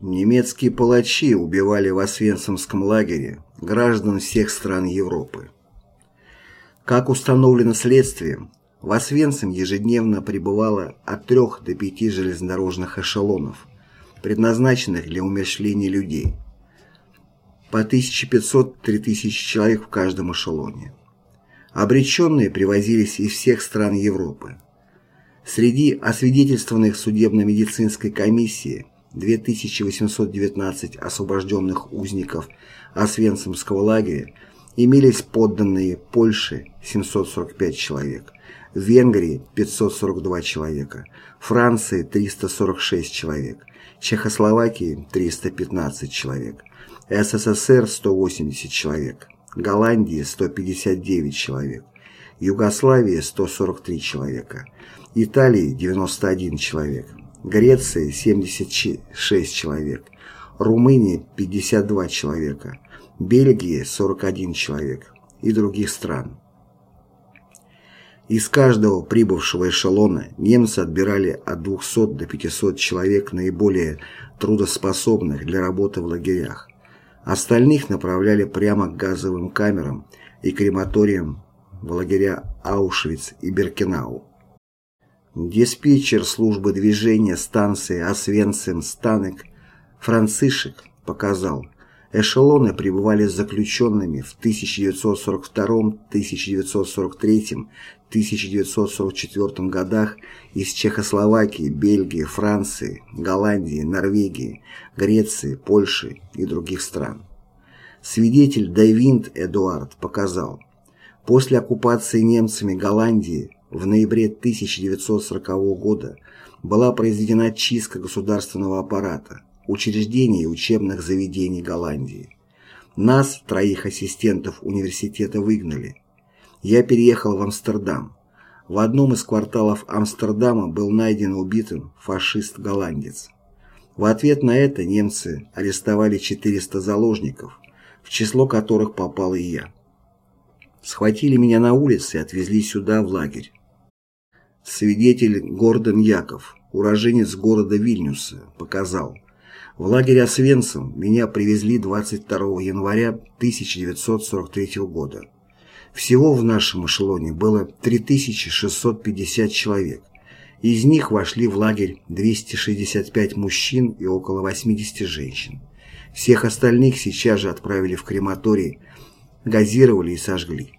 Немецкие палачи убивали в Освенцимском лагере граждан всех стран Европы. Как установлено следствием, в Освенцим ежедневно прибывало от 3 до 5 железнодорожных эшелонов, предназначенных для умерщвления людей. По 1500-3000 человек в каждом эшелоне. Обреченные привозились из всех стран Европы. Среди освидетельствованных судебно-медицинской комиссии 2819 освобожденных узников Освенцимского лагеря имелись подданные Польши 745 человек, Венгрии 542 человека, Франции 346 человек, Чехословакии 315 человек, СССР 180 человек, Голландии 159 человек, Югославии 143 человека, Италии 91 человек, Греции 76 человек, Румынии 52 человека, Бельгии 41 человек и других стран. Из каждого прибывшего эшелона немцы отбирали от 200 до 500 человек наиболее трудоспособных для работы в лагерях. Остальных направляли прямо к газовым камерам и крематориям в лагеря Аушвиц и Беркенау. Диспетчер службы движения станции Освенцим-Станек Францишек показал, эшелоны прибывали с заключенными в 1942, 1943, 1944 годах из Чехословакии, Бельгии, Франции, Голландии, Норвегии, Греции, Польши и других стран. Свидетель Дайвинд Эдуард показал, после оккупации немцами Голландии в ноябре 1940 года была произведена чистка государственного аппарата, учреждений и учебных заведений Голландии. Нас, троих ассистентов университета, выгнали. Я переехал в Амстердам. В одном из кварталов Амстердама был найден убитым фашист-голландец. В ответ на это немцы арестовали 400 заложников, в число которых попал и я. Схватили меня на улице и отвезли сюда, в лагерь. Свидетель Гордон Яков, уроженец города Вильнюса, показал. В лагере Освенцим меня привезли 22 января 1943 года. Всего в нашем эшелоне было 3650 человек. Из них вошли в лагерь 265 мужчин и около 80 женщин. Всех остальных сейчас же отправили в крематорий, газировали и сожгли.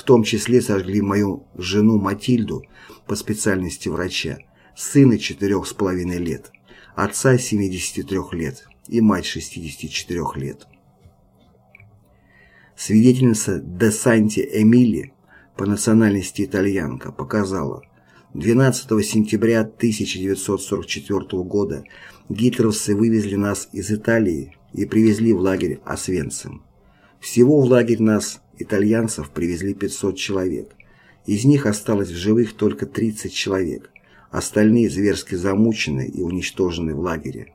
В том числе сожгли мою жену Матильду по специальности врача, сына четырех с половиной лет, отца 73 лет и мать 64 лет. Свидетельница Де Санти Эмили, по национальности итальянка, показала, 12 сентября 1944 года гитлеровцы вывезли нас из Италии и привезли в лагерь Освенцим. Всего в лагерь нас итальянцев привезли 500 человек. Из них осталось в живых только 30 человек. Остальные зверски замучены и уничтожены в лагере.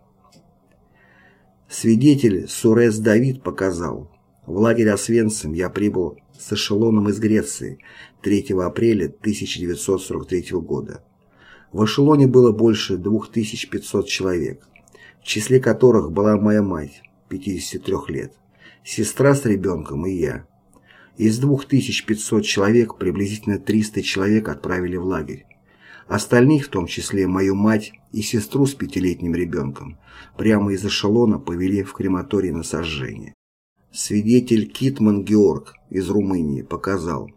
Свидетель Сурес Давид показал, в лагерь Освенцим я прибыл с эшелоном из Греции 3 апреля 1943 года. В эшелоне было больше 2500 человек, в числе которых была моя мать, 53 лет, сестра с ребенком и я. Из 2500 человек приблизительно 300 человек отправили в лагерь. Остальных, в том числе мою мать и сестру с пятилетним ребенком, прямо из эшелона повели в крематорий на сожжение. Свидетель Китман Георг из Румынии показал,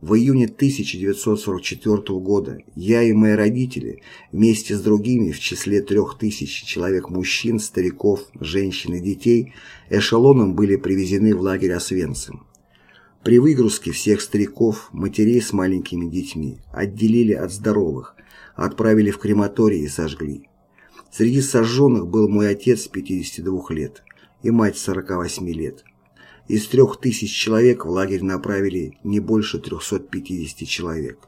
в июне 1944 года я и мои родители вместе с другими в числе трех тысяч человек мужчин, стариков, женщин и детей эшелоном были привезены в лагерь Освенцим. При выгрузке всех стариков, матерей с маленькими детьми отделили от здоровых, отправили в крематорий и сожгли. Среди сожженных был мой отец 52 лет и мать 48 лет. Из трех тысяч человек в лагерь направили не больше 350 человек.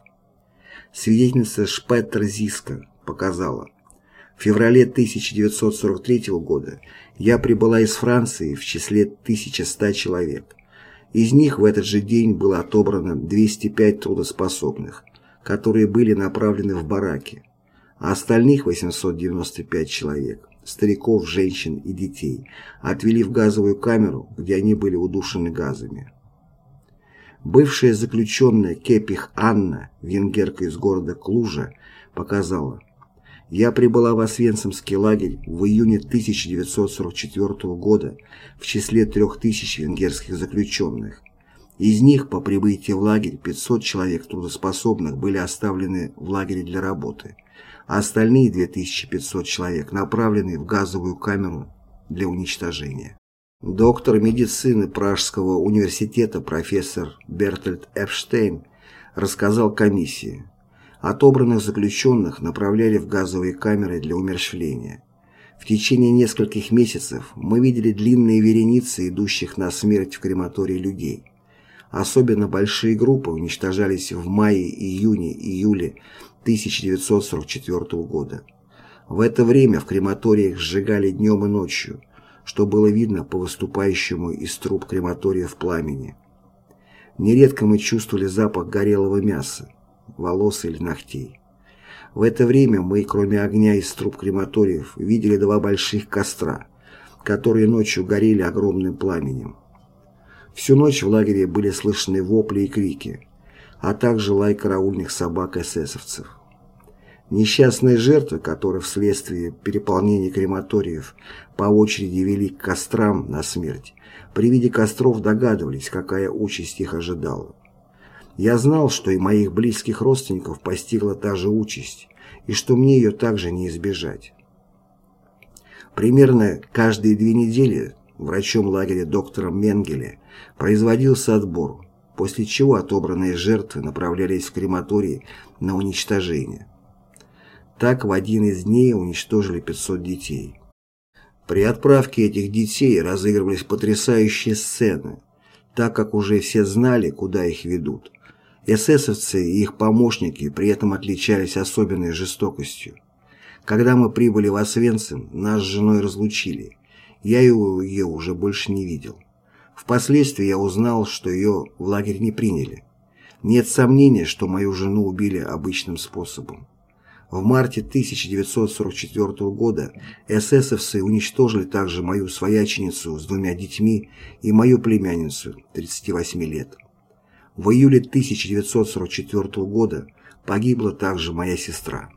Свидетельница Шпеттер Зиска показала. В феврале 1943 года я прибыла из Франции в числе 1100 человек. Из них в этот же день было отобрано 205 трудоспособных, которые были направлены в бараки, а остальных 895 человек стариков, женщин и детей отвели в газовую камеру, где они были удушены газами. Бывшая заключенная Кепих Анна, венгерка из города Клужа, показала, «Я прибыла в Освенцимский лагерь в июне 1944 года в числе трех тысяч венгерских заключенных. Из них по прибытии в лагерь 500 человек трудоспособных были оставлены в лагере для работы, а остальные 2500 человек направлены в газовую камеру для уничтожения. Доктор медицины Пражского университета профессор Бертольд Эпштейн рассказал комиссии. Отобранных заключенных направляли в газовые камеры для умерщвления. В течение нескольких месяцев мы видели длинные вереницы идущих на смерть в крематории людей. Особенно большие группы уничтожались в мае, июне, июле 1944 года. В это время в крематориях сжигали днем и ночью – что было видно по выступающему из труб крематория в пламени. Нередко мы чувствовали запах горелого мяса, волос или ногтей. В это время мы, кроме огня из труб крематориев, видели два больших костра, которые ночью горели огромным пламенем. Всю ночь в лагере были слышны вопли и крики, а также лай караульных собак эсэсовцев. Несчастные жертвы, которые вследствие переполнения крематориев по очереди вели к кострам на смерть, при виде костров догадывались, какая участь их ожидала. Я знал, что и моих близких родственников постигла та же участь, и что мне ее также не избежать. Примерно каждые две недели врачом лагеря доктором Менгеле производился отбор, после чего отобранные жертвы направлялись в крематории на уничтожение. Так в один из дней уничтожили 500 детей. При отправке этих детей разыгрывались потрясающие сцены, так как уже все знали, куда их ведут. Эсэсовцы и их помощники при этом отличались особенной жестокостью. Когда мы прибыли в Освенцим, нас с женой разлучили. Я ее уже больше не видел. Впоследствии я узнал, что ее в лагерь не приняли. Нет сомнения, что мою жену убили обычным способом. В марте 1944 года эсэсовцы уничтожили также мою свояченицу с двумя детьми и мою племянницу, 38 лет. В июле 1944 года погибла также моя сестра.